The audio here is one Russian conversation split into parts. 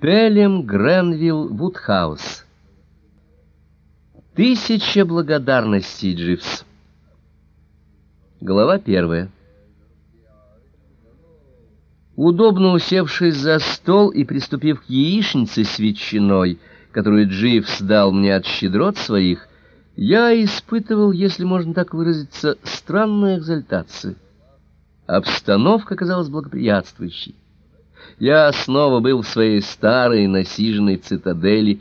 Пелем Гренвилл Вудхаус. Тысяча благодарностей, Дживс. Глава первая. Удобно усевшись за стол и приступив к яичнице с ветчиной, которую Дживс дал мне от щедрот своих, я испытывал, если можно так выразиться, странную экзальтацию. Обстановка казалась благоприятствующей я снова был в своей старой насиженной цитадели,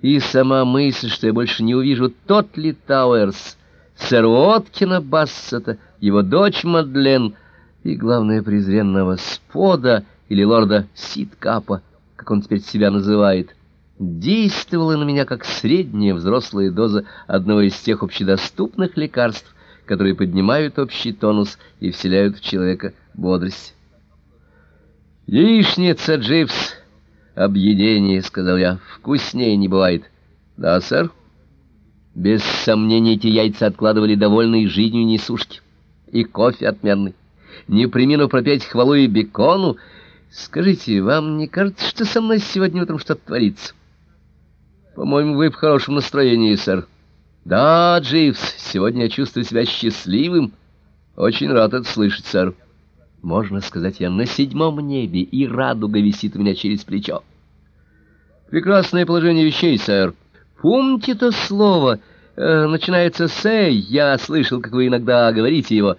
и сама мысль, что я больше не увижу Тотли Тауэрс, сэра Откина Бассета, его дочь Мадлен и, главное, презренного Спода или лорда Ситкапа, как он теперь себя называет, действовала на меня как средняя взрослая доза одного из тех общедоступных лекарств, которые поднимают общий тонус и вселяют в человека бодрость. «Яичница, Дживс, объедение», — сказал я, — «вкуснее не бывает». «Да, сэр». Без сомнения, эти яйца откладывали довольные жизнью несушки. И кофе отменный. Не примину пропеть хвалу и бекону. Скажите, вам не кажется, что со мной сегодня утром что-то творится? По-моему, вы в хорошем настроении, сэр. Да, Дживс, сегодня я чувствую себя счастливым. Очень рад это слышать, сэр. Можно сказать, я на седьмом небе, и радуга висит у меня через плечо. Прекрасное положение вещей, сэр. Помните то слово? Э, начинается с «эй». Я слышал, как вы иногда говорите его.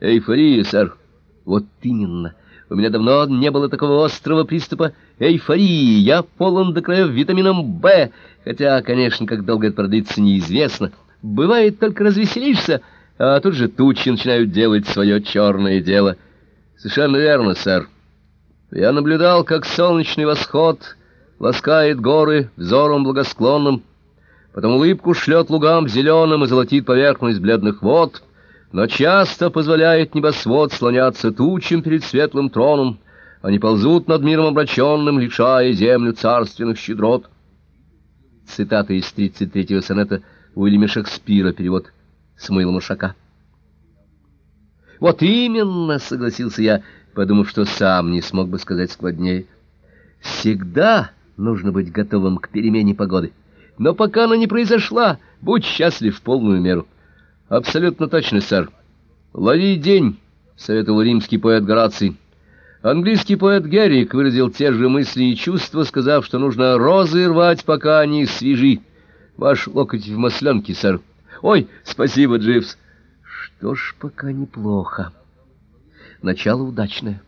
Эйфория, сэр. Вот именно. У меня давно не было такого острого приступа эйфории. Я полон до краев витамином «Б», хотя, конечно, как долго это продлится, неизвестно. Бывает, только развеселишься, а тут же тучи начинают делать свое черное дело — Совершенно верно, сэр. Я наблюдал, как солнечный восход ласкает горы взором благосклонным, потом улыбку шлет лугам зеленым и золотит поверхность бледных вод, но часто позволяет небосвод слоняться тучам перед светлым троном, они ползут над миром обращенным, лишая землю царственных щедрот. Цитата из 33-го сонета Уильяма Шекспира, перевод Самуила Машака. Вот именно, согласился я, подумав, что сам не смог бы сказать складнее. Всегда нужно быть готовым к перемене погоды. Но пока она не произошла, будь счастлив в полную меру. Абсолютно точно, сэр. Лови день, советовал римский поэт Гораций. Английский поэт Геррик выразил те же мысли и чувства, сказав, что нужно розы рвать, пока они свежи. Ваш локоть в масленке, сэр. Ой, спасибо, Дживс. Что ж, пока неплохо. Начало удачное.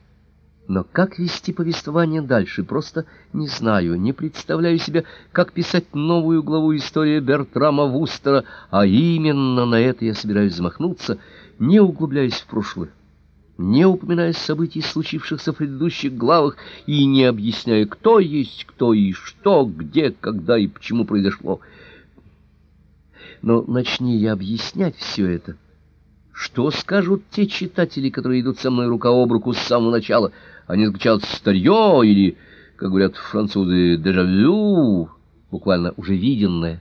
Но как вести повествование дальше, просто не знаю, не представляю себе, как писать новую главу истории Бертрама Вустера, а именно на это я собираюсь замахнуться, не углубляясь в прошлое, не упоминая событий, случившихся в предыдущих главах, и не объясняя, кто есть кто и что, где, когда и почему произошло. Но начни я объяснять все это — что скажут те читатели, которые идут со мной рука об руку с самого начала? Они закричат «старье» или, как говорят французы, «дежавю», буквально уже виденное.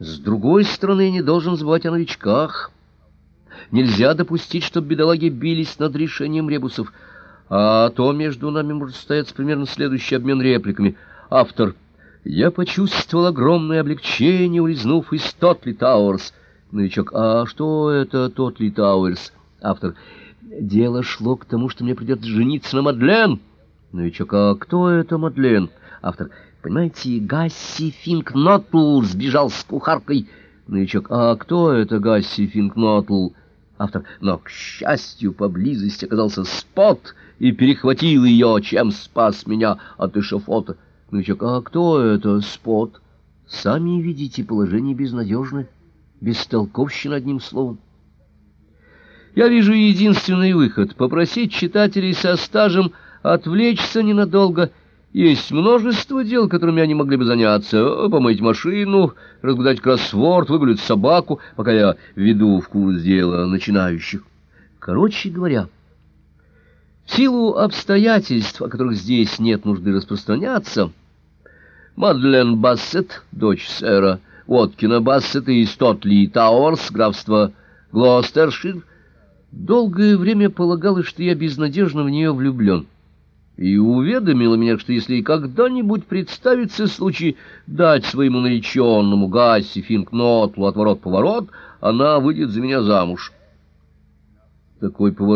С другой стороны, не должен забывать о новичках. Нельзя допустить, чтобы бедолаги бились над решением ребусов, а то между нами может состояться примерно следующий обмен репликами. Автор «Я почувствовал огромное облегчение, улизнув из Тотли Тауэрс». Новичок. А что это Тотли Тауэрс? Автор. Дело шло к тому, что мне придется жениться на Мадлен. Новичок. А кто это Мадлен? Автор. Понимаете, Гасси Финкнотл сбежал с кухаркой. Новичок. А кто это Гасси Финкнотл? Автор. Но, к счастью, поблизости оказался спот и перехватил ее, чем спас меня от эшафота. Новичок. А кто это спот? Сами видите, положение безнадежное бестолковщина одним словом. Я вижу единственный выход — попросить читателей со стажем отвлечься ненадолго. Есть множество дел, которыми они могли бы заняться. Помыть машину, разгадать кроссворд, выгулять собаку, пока я веду в курс дела начинающих. Короче говоря, в силу обстоятельств, о которых здесь нет нужды распространяться, Мадлен Бассет, дочь сэра, Уоткина Бассета и Стотли Тауэрс, графство Глостершир, долгое время полагалось, что я безнадежно в нее влюблен. и уведомила меня, что если и когда-нибудь представится случай дать своему нареченному Гасси Финкнотлу отворот-поворот, она выйдет за меня замуж. Такой поворот